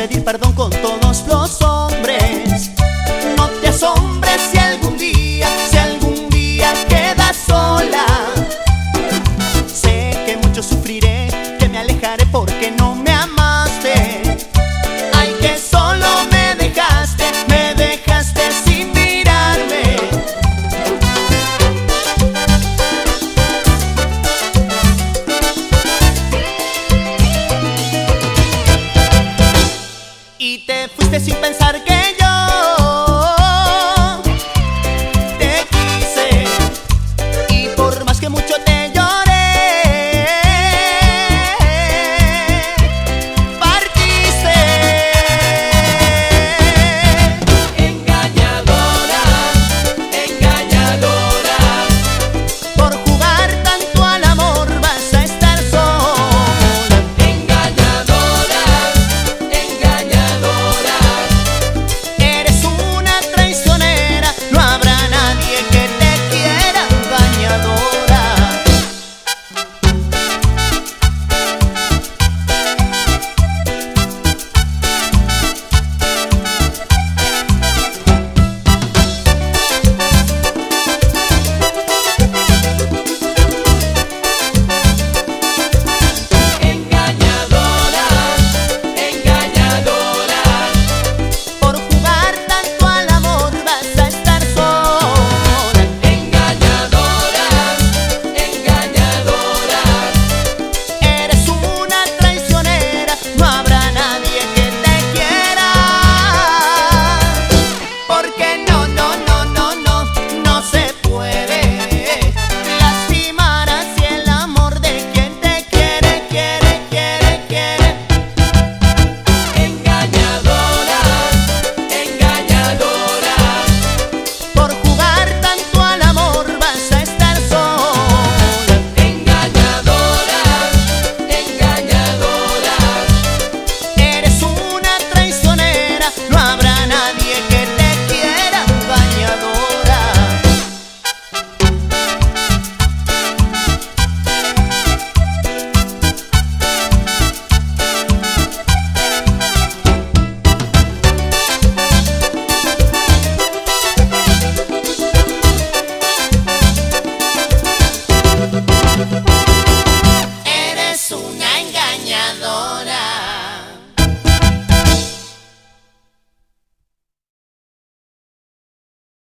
pedir perdón con todos los hombres. No te asombres si algún día, si algún día quedas sola. Sé que mucho sufriré, que me alejaré porque no me amaste. sin pensar que yo te quise. Y por más que mucho te